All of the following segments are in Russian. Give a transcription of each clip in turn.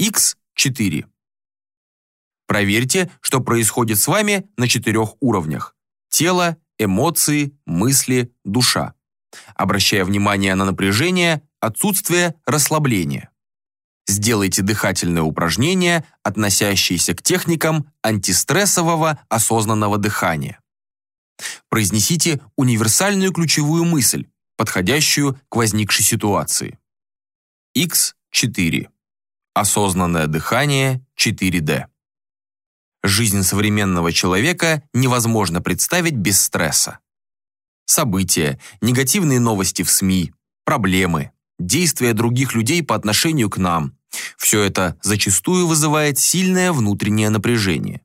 X4. Проверьте, что происходит с вами на четырех уровнях. Тело, эмоции, мысли, душа. Обращая внимание на напряжение, отсутствие расслабления. Сделайте дыхательное упражнение, относящееся к техникам антистрессового осознанного дыхания. Произнесите универсальную ключевую мысль, подходящую к возникшей ситуации. X4. Осознанное дыхание 4D. Жизнь современного человека невозможно представить без стресса. События, негативные новости в СМИ, проблемы, действия других людей по отношению к нам – все это зачастую вызывает сильное внутреннее напряжение.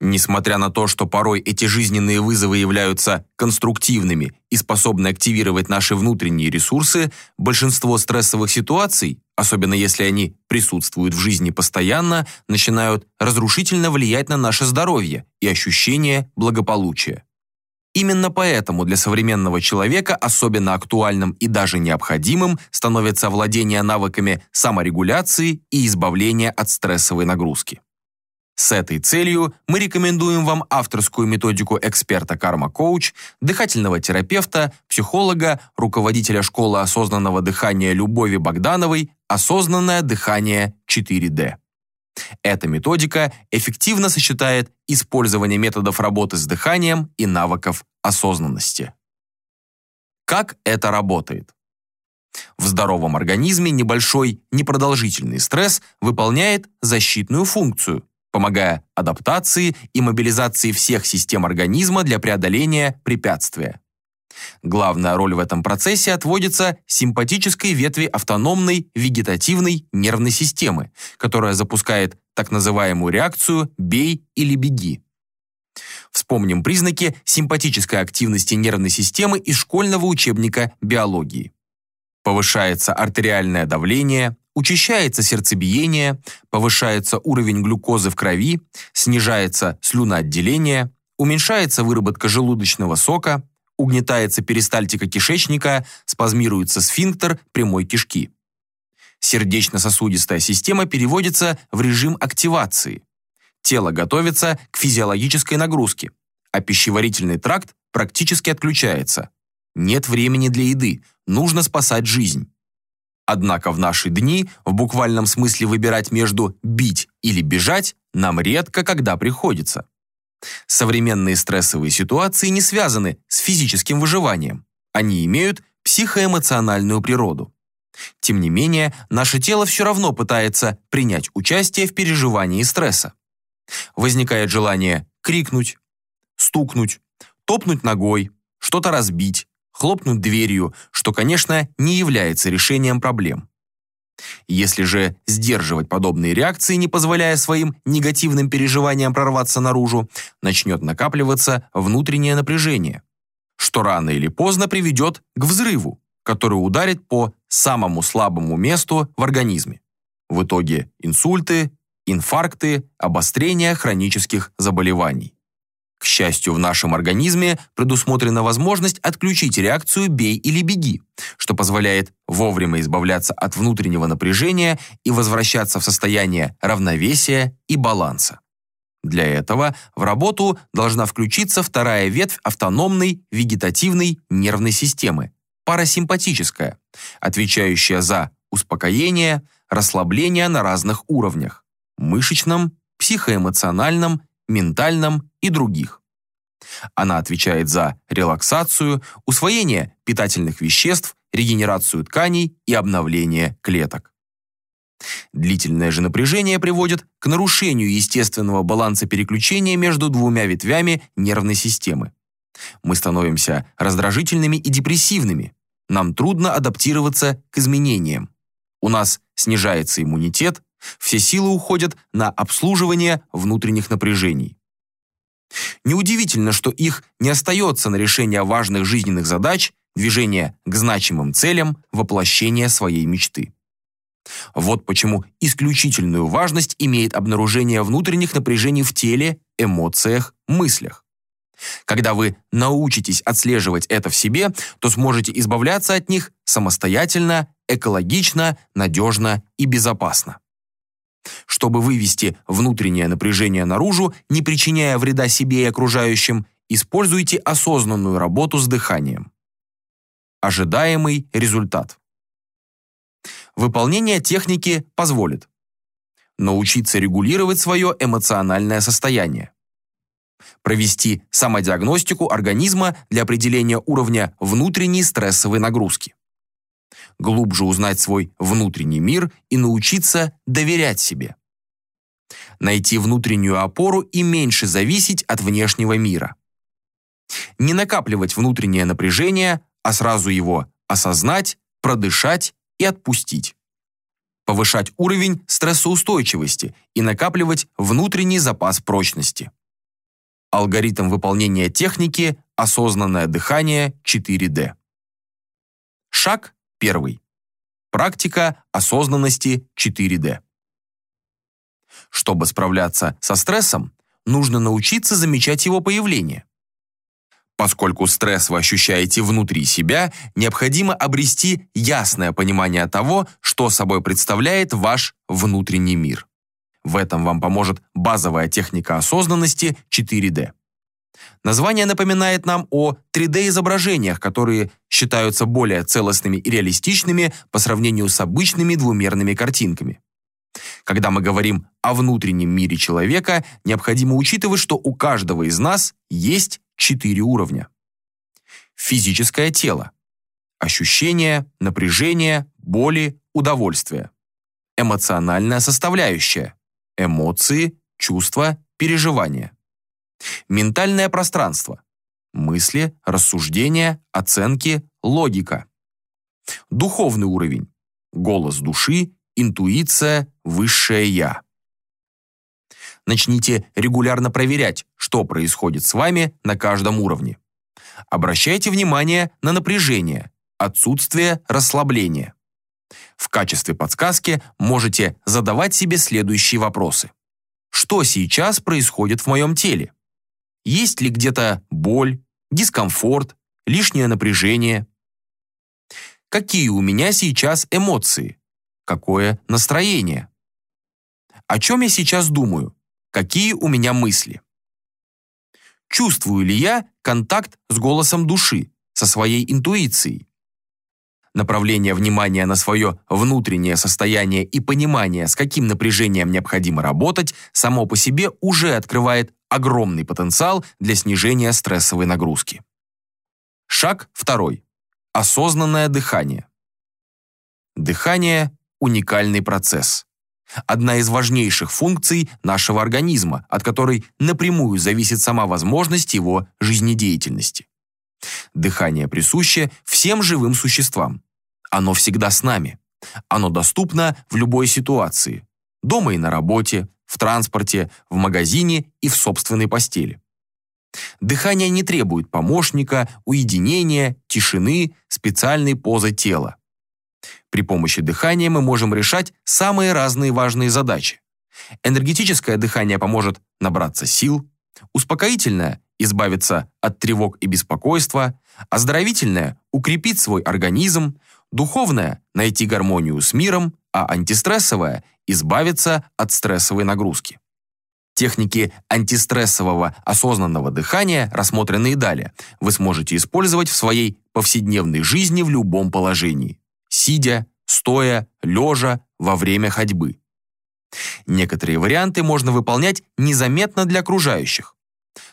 Несмотря на то, что порой эти жизненные вызовы являются конструктивными и способны активировать наши внутренние ресурсы, большинство стрессовых ситуаций, особенно если они присутствуют в жизни постоянно, начинают разрушительно влиять на наше здоровье и ощущение благополучия. Именно поэтому для современного человека особенно актуальным и даже необходимым становится владение навыками саморегуляции и избавления от стрессовой нагрузки. С этой целью мы рекомендуем вам авторскую методику эксперта карма-коуч, дыхательного терапевта, психолога, руководителя школы осознанного дыхания Любови Богдановой «Осознанное дыхание 4D». Эта методика эффективно сочетает использование методов работы с дыханием и навыков осознанности. Как это работает? В здоровом организме небольшой непродолжительный стресс выполняет защитную функцию – помогая адаптации и мобилизации всех систем организма для преодоления препятствия. Главная роль в этом процессе отводится симпатической ветви автономной вегетативной нервной системы, которая запускает так называемую реакцию «бей или беги». Вспомним признаки симпатической активности нервной системы из школьного учебника биологии. Повышается артериальное давление, учащается сердцебиение, повышается уровень глюкозы в крови, снижается слюноотделение, уменьшается выработка желудочного сока, угнетается перистальтика кишечника, спазмируется сфинктер прямой кишки. Сердечно-сосудистая система переводится в режим активации. Тело готовится к физиологической нагрузке, а пищеварительный тракт практически отключается. Нет времени для еды, нужно спасать жизнь. Однако в наши дни в буквальном смысле выбирать между «бить» или «бежать» нам редко когда приходится. Современные стрессовые ситуации не связаны с физическим выживанием. Они имеют психоэмоциональную природу. Тем не менее, наше тело все равно пытается принять участие в переживании стресса. Возникает желание крикнуть, стукнуть, топнуть ногой, что-то разбить, хлопнуть дверью, что, конечно, не является решением проблем. Если же сдерживать подобные реакции, не позволяя своим негативным переживаниям прорваться наружу, начнет накапливаться внутреннее напряжение, что рано или поздно приведет к взрыву, который ударит по самому слабому месту в организме. В итоге инсульты, инфаркты, обострение хронических заболеваний. К счастью, в нашем организме предусмотрена возможность отключить реакцию «бей или беги», что позволяет вовремя избавляться от внутреннего напряжения и возвращаться в состояние равновесия и баланса. Для этого в работу должна включиться вторая ветвь автономной вегетативной нервной системы, парасимпатическая, отвечающая за успокоение, расслабление на разных уровнях – мышечном, психоэмоциональном ментальном и других. Она отвечает за релаксацию, усвоение питательных веществ, регенерацию тканей и обновление клеток. Длительное же напряжение приводит к нарушению естественного баланса переключения между двумя ветвями нервной системы. Мы становимся раздражительными и депрессивными. Нам трудно адаптироваться к изменениям. У нас снижается иммунитет, все силы уходят на обслуживание внутренних напряжений. Неудивительно, что их не остается на решение важных жизненных задач, движение к значимым целям, воплощение своей мечты. Вот почему исключительную важность имеет обнаружение внутренних напряжений в теле, эмоциях, мыслях. Когда вы научитесь отслеживать это в себе, то сможете избавляться от них самостоятельно, экологично, надежно и безопасно. Чтобы вывести внутреннее напряжение наружу, не причиняя вреда себе и окружающим, используйте осознанную работу с дыханием. Ожидаемый результат. Выполнение техники позволит научиться регулировать свое эмоциональное состояние, провести самодиагностику организма для определения уровня внутренней стрессовой нагрузки, глубже узнать свой внутренний мир и научиться доверять себе, найти внутреннюю опору и меньше зависеть от внешнего мира, не накапливать внутреннее напряжение, а сразу его осознать, продышать и отпустить. Повышать уровень стрессоустойчивости и накапливать внутренний запас прочности. Алгоритм выполнения техники «Осознанное дыхание 4D». Шаг 1. Практика осознанности 4D. Чтобы справляться со стрессом, нужно научиться замечать его появление. Поскольку стресс вы ощущаете внутри себя, необходимо обрести ясное понимание того, что собой представляет ваш внутренний мир. В этом вам поможет базовая техника осознанности 4D. Название напоминает нам о 3D-изображениях, которые считаются более целостными и реалистичными по сравнению с обычными двумерными картинками. Когда мы говорим о внутреннем мире человека, необходимо учитывать, что у каждого из нас есть четыре уровня. Физическое тело. Ощущения, напряжение, боли, удовольствие. Эмоциональная составляющая. Эмоции, чувства, переживания. Ментальное пространство. Мысли, рассуждения, оценки, логика. Духовный уровень. Голос души, интуиция, высшее «я». Начните регулярно проверять, что происходит с вами на каждом уровне. Обращайте внимание на напряжение, отсутствие расслабления. В качестве подсказки можете задавать себе следующие вопросы. Что сейчас происходит в моем теле? Есть ли где-то боль, дискомфорт, лишнее напряжение? Какие у меня сейчас эмоции? Какое настроение? О чем я сейчас думаю? Какие у меня мысли? Чувствую ли я контакт с голосом души, со своей интуицией? Направление внимания на свое внутреннее состояние и понимание, с каким напряжением необходимо работать, само по себе уже открывает огромный потенциал для снижения стрессовой нагрузки. Шаг второй. Осознанное дыхание. Дыхание – уникальный процесс одна из важнейших функций нашего организма, от которой напрямую зависит сама возможность его жизнедеятельности. Дыхание присуще всем живым существам. Оно всегда с нами. Оно доступно в любой ситуации. Дома и на работе, в транспорте, в магазине и в собственной постели. Дыхание не требует помощника, уединения, тишины, специальной позы тела. При помощи дыхания мы можем решать самые разные важные задачи. Энергетическое дыхание поможет набраться сил, успокоительное – избавиться от тревог и беспокойства, оздоровительное – укрепить свой организм, духовное – найти гармонию с миром, а антистрессовое – избавиться от стрессовой нагрузки. Техники антистрессового осознанного дыхания, рассмотренные далее, вы сможете использовать в своей повседневной жизни в любом положении. Сидя, стоя, лежа, во время ходьбы. Некоторые варианты можно выполнять незаметно для окружающих.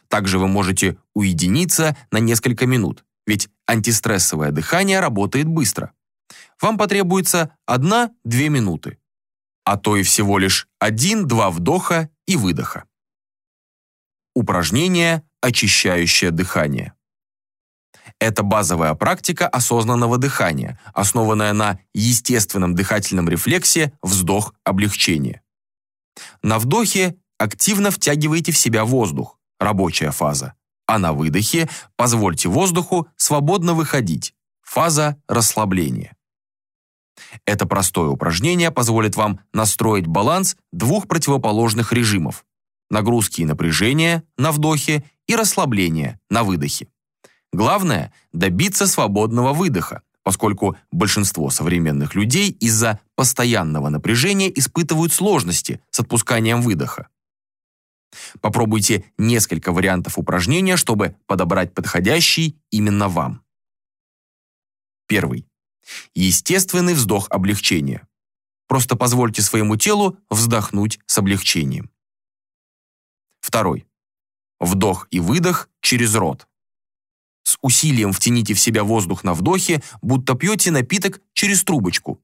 Также вы можете уединиться на несколько минут, ведь антистрессовое дыхание работает быстро. Вам потребуется 1-2 минуты, а то и всего лишь 1-2 вдоха и выдоха. Упражнение «Очищающее дыхание». Это базовая практика осознанного дыхания, основанная на естественном дыхательном рефлексе вздох-облегчение. На вдохе активно втягивайте в себя воздух, рабочая фаза, а на выдохе позвольте воздуху свободно выходить, фаза расслабления. Это простое упражнение позволит вам настроить баланс двух противоположных режимов – нагрузки и напряжения на вдохе и расслабления на выдохе. Главное – добиться свободного выдоха, поскольку большинство современных людей из-за постоянного напряжения испытывают сложности с отпусканием выдоха. Попробуйте несколько вариантов упражнения, чтобы подобрать подходящий именно вам. Первый. Естественный вздох облегчения. Просто позвольте своему телу вздохнуть с облегчением. Второй. Вдох и выдох через рот. С усилием втяните в себя воздух на вдохе, будто пьете напиток через трубочку.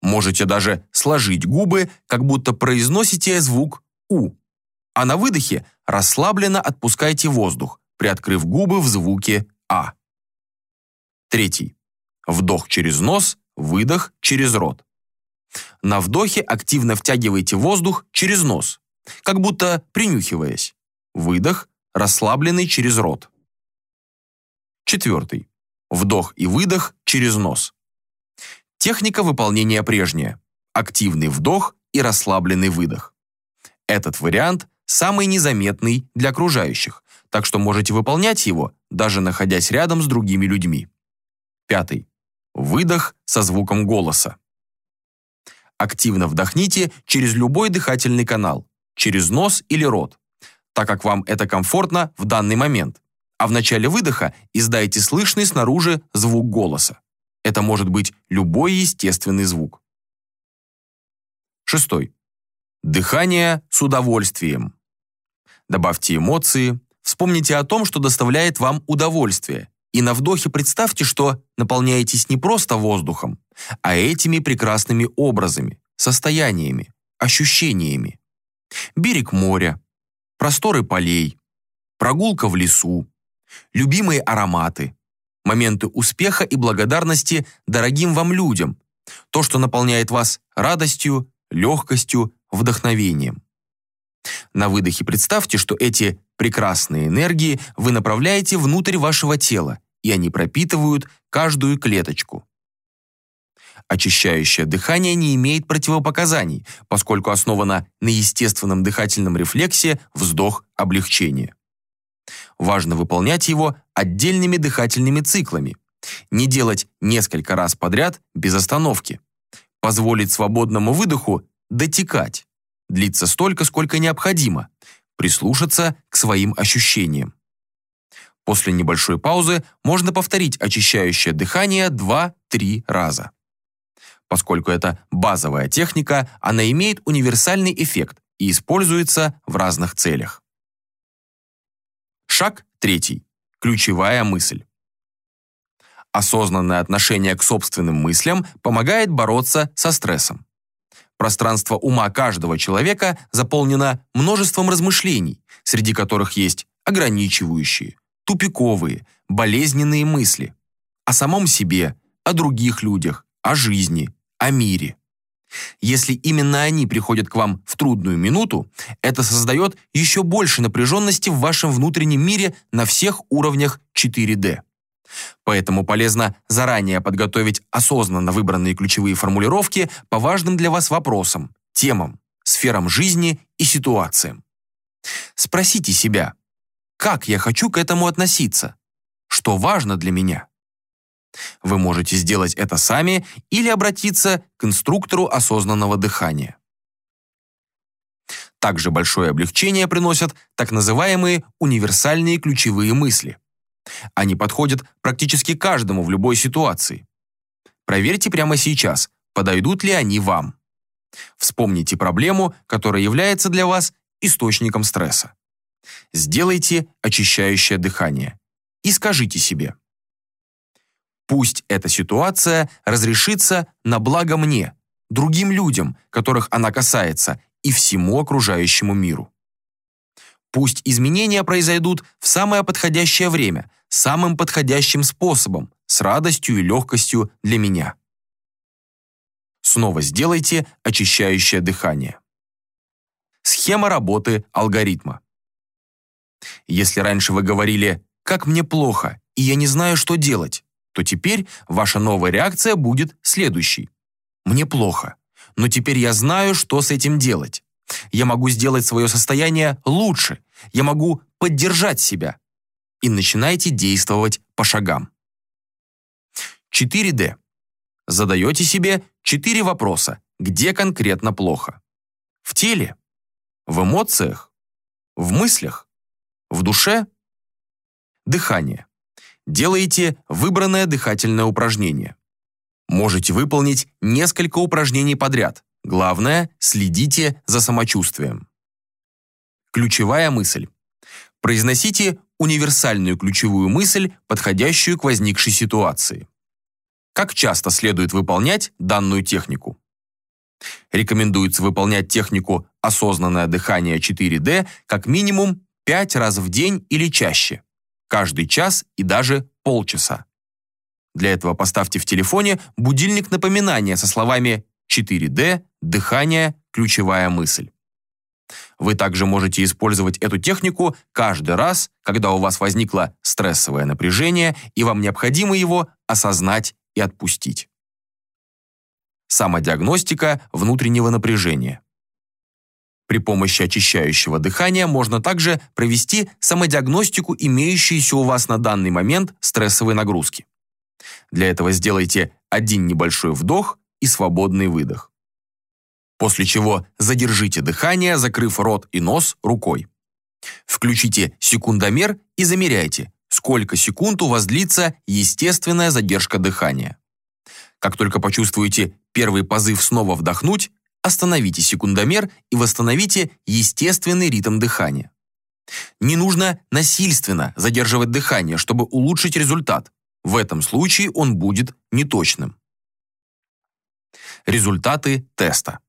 Можете даже сложить губы, как будто произносите звук «у». А на выдохе расслабленно отпускайте воздух, приоткрыв губы в звуке «а». Третий. Вдох через нос, выдох через рот. На вдохе активно втягивайте воздух через нос, как будто принюхиваясь. Выдох, расслабленный через рот. Четвертый. Вдох и выдох через нос. Техника выполнения прежняя. Активный вдох и расслабленный выдох. Этот вариант самый незаметный для окружающих, так что можете выполнять его, даже находясь рядом с другими людьми. Пятый. Выдох со звуком голоса. Активно вдохните через любой дыхательный канал, через нос или рот, так как вам это комфортно в данный момент. А в начале выдоха издайте слышный снаружи звук голоса. Это может быть любой естественный звук. Шестой. Дыхание с удовольствием. Добавьте эмоции, вспомните о том, что доставляет вам удовольствие, и на вдохе представьте, что наполняетесь не просто воздухом, а этими прекрасными образами, состояниями, ощущениями. Берег моря, просторы полей, прогулка в лесу, любимые ароматы, моменты успеха и благодарности дорогим вам людям, то, что наполняет вас радостью, легкостью, вдохновением. На выдохе представьте, что эти прекрасные энергии вы направляете внутрь вашего тела, и они пропитывают каждую клеточку. Очищающее дыхание не имеет противопоказаний, поскольку основано на естественном дыхательном рефлексе вздох облегчения. Важно выполнять его отдельными дыхательными циклами, не делать несколько раз подряд без остановки, позволить свободному выдоху дотекать, длиться столько, сколько необходимо, прислушаться к своим ощущениям. После небольшой паузы можно повторить очищающее дыхание 2-3 раза. Поскольку это базовая техника, она имеет универсальный эффект и используется в разных целях. Шаг третий. Ключевая мысль. Осознанное отношение к собственным мыслям помогает бороться со стрессом. Пространство ума каждого человека заполнено множеством размышлений, среди которых есть ограничивающие, тупиковые, болезненные мысли о самом себе, о других людях, о жизни, о мире. Если именно они приходят к вам в трудную минуту, это создает еще больше напряженности в вашем внутреннем мире на всех уровнях 4D. Поэтому полезно заранее подготовить осознанно выбранные ключевые формулировки по важным для вас вопросам, темам, сферам жизни и ситуациям. Спросите себя, как я хочу к этому относиться? Что важно для меня? Вы можете сделать это сами или обратиться к инструктору осознанного дыхания. Также большое облегчение приносят так называемые универсальные ключевые мысли – они подходят практически каждому в любой ситуации. Проверьте прямо сейчас, подойдут ли они вам. Вспомните проблему, которая является для вас источником стресса. Сделайте очищающее дыхание и скажите себе. Пусть эта ситуация разрешится на благо мне, другим людям, которых она касается, и всему окружающему миру. Пусть изменения произойдут в самое подходящее время, самым подходящим способом, с радостью и легкостью для меня. Снова сделайте очищающее дыхание. Схема работы алгоритма. Если раньше вы говорили «как мне плохо, и я не знаю, что делать», то теперь ваша новая реакция будет следующей. «Мне плохо, но теперь я знаю, что с этим делать. Я могу сделать свое состояние лучше, я могу поддержать себя, и начинайте действовать по шагам. 4D. задаете себе четыре вопроса, где конкретно плохо. В теле? В эмоциях? В мыслях? В душе? Дыхание. Делаете выбранное дыхательное упражнение. Можете выполнить несколько упражнений подряд. Главное, следите за самочувствием. Ключевая мысль. Произносите универсальную ключевую мысль, подходящую к возникшей ситуации. Как часто следует выполнять данную технику? Рекомендуется выполнять технику «Осознанное дыхание 4D» как минимум 5 раз в день или чаще, каждый час и даже полчаса. Для этого поставьте в телефоне будильник напоминания со словами 4D, дыхание, ключевая мысль. Вы также можете использовать эту технику каждый раз, когда у вас возникло стрессовое напряжение и вам необходимо его осознать и отпустить. Самодиагностика внутреннего напряжения. При помощи очищающего дыхания можно также провести самодиагностику имеющейся у вас на данный момент стрессовой нагрузки. Для этого сделайте один небольшой вдох и свободный выдох. После чего задержите дыхание, закрыв рот и нос рукой. Включите секундомер и замеряйте, сколько секунд у вас длится естественная задержка дыхания. Как только почувствуете первый позыв снова вдохнуть, остановите секундомер и восстановите естественный ритм дыхания. Не нужно насильственно задерживать дыхание, чтобы улучшить результат. В этом случае он будет неточным. Результаты теста.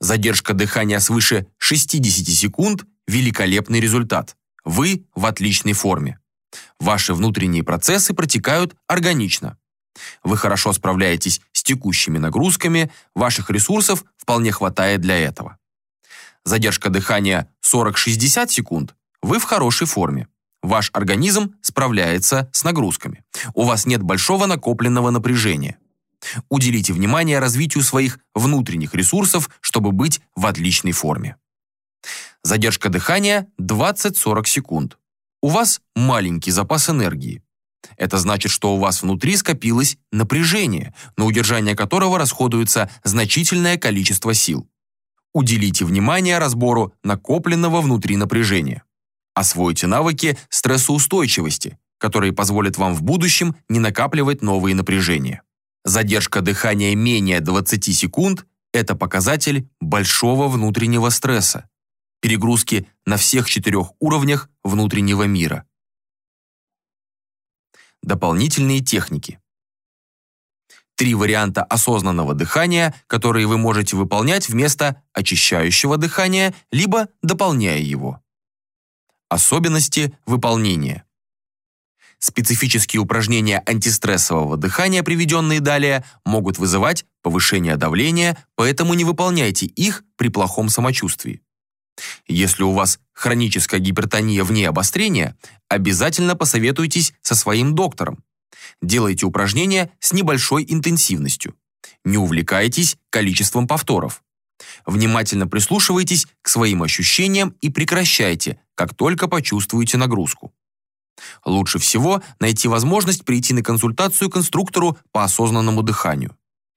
Задержка дыхания свыше 60 секунд – великолепный результат. Вы в отличной форме. Ваши внутренние процессы протекают органично. Вы хорошо справляетесь с текущими нагрузками, ваших ресурсов вполне хватает для этого. Задержка дыхания 40-60 секунд – вы в хорошей форме. Ваш организм справляется с нагрузками. У вас нет большого накопленного напряжения. Уделите внимание развитию своих внутренних ресурсов, чтобы быть в отличной форме. Задержка дыхания 20-40 секунд. У вас маленький запас энергии. Это значит, что у вас внутри скопилось напряжение, на удержание которого расходуется значительное количество сил. Уделите внимание разбору накопленного внутри напряжения. Освойте навыки стрессоустойчивости, которые позволят вам в будущем не накапливать новые напряжения. Задержка дыхания менее 20 секунд – это показатель большого внутреннего стресса, перегрузки на всех четырех уровнях внутреннего мира. Дополнительные техники. Три варианта осознанного дыхания, которые вы можете выполнять вместо очищающего дыхания, либо дополняя его. Особенности выполнения. Специфические упражнения антистрессового дыхания, приведенные далее, могут вызывать повышение давления, поэтому не выполняйте их при плохом самочувствии. Если у вас хроническая гипертония вне обострения, обязательно посоветуйтесь со своим доктором. Делайте упражнения с небольшой интенсивностью. Не увлекайтесь количеством повторов. Внимательно прислушивайтесь к своим ощущениям и прекращайте, как только почувствуете нагрузку. Лучше всего найти возможность прийти на консультацию к инструктору по осознанному дыханию.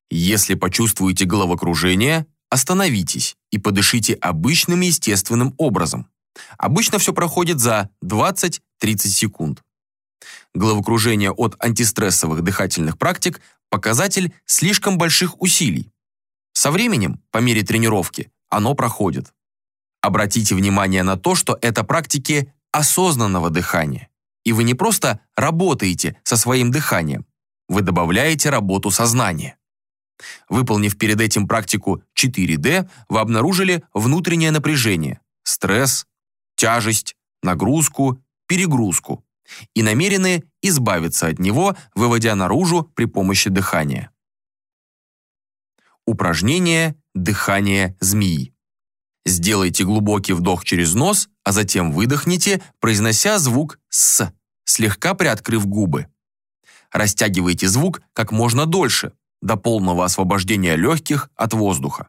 Если почувствуете головокружение, остановитесь и подышите обычным естественным образом. Обычно все проходит за 20-30 секунд. Головокружение от антистрессовых дыхательных практик – показатель слишком больших усилий. Со временем, по мере тренировки, оно проходит. Обратите внимание на то, что это практики осознанного дыхания. И вы не просто работаете со своим дыханием, вы добавляете работу сознания. Выполнив перед этим практику 4D, вы обнаружили внутреннее напряжение, стресс, тяжесть, нагрузку, перегрузку и намерены избавиться от него, выводя наружу при помощи дыхания. Упражнение «Дыхание змеи». Сделайте глубокий вдох через нос, а затем выдохните, произнося звук «с», слегка приоткрыв губы. Растягивайте звук как можно дольше, до полного освобождения легких от воздуха.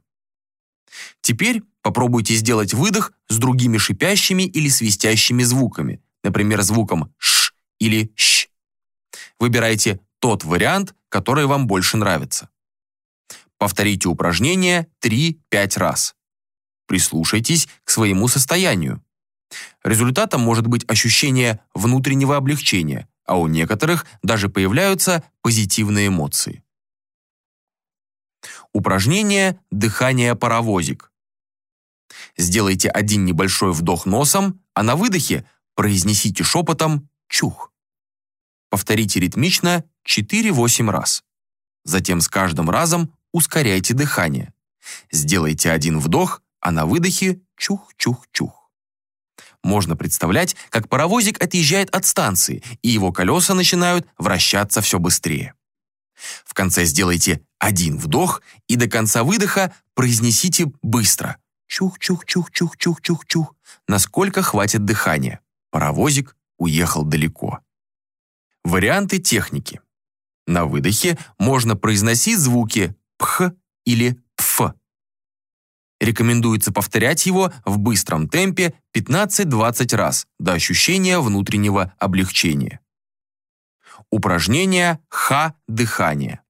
Теперь попробуйте сделать выдох с другими шипящими или свистящими звуками, например, звуком «ш» или «щ». Выбирайте тот вариант, которое вам больше нравится. Повторите упражнение 3-5 раз. Прислушайтесь к своему состоянию. Результатом может быть ощущение внутреннего облегчения, а у некоторых даже появляются позитивные эмоции. Упражнение «Дыхание-паровозик». Сделайте один небольшой вдох носом, а на выдохе произнесите шепотом «чух». Повторите ритмично 4-8 раз. Затем с каждым разом ускоряйте дыхание. Сделайте один вдох, а на выдохе чух-чух-чух. Можно представлять, как паровозик отъезжает от станции, и его колеса начинают вращаться все быстрее. В конце сделайте один вдох и до конца выдоха произнесите быстро чух-чух-чух-чух-чух-чух-чух, насколько хватит дыхания. Паровозик уехал далеко. Варианты техники. На выдохе можно произносить звуки «пх» или «пф». Рекомендуется повторять его в быстром темпе 15-20 раз до ощущения внутреннего облегчения. Упражнение Х-дыхание.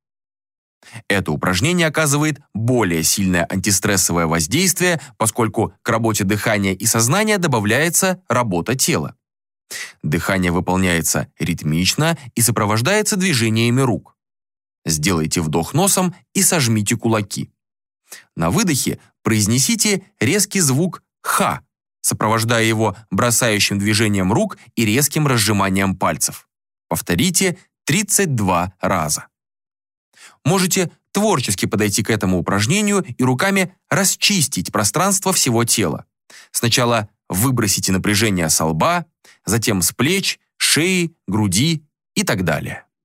Это упражнение оказывает более сильное антистрессовое воздействие, поскольку к работе дыхания и сознания добавляется работа тела. Дыхание выполняется ритмично и сопровождается движениями рук. Сделайте вдох носом и сожмите кулаки. На выдохе произнесите резкий звук «ха», сопровождая его бросающим движением рук и резким разжиманием пальцев. Повторите 32 раза. Можете творчески подойти к этому упражнению и руками расчистить пространство всего тела. Сначала выбросите напряжение со лба, затем с плеч, шеи, груди и так далее.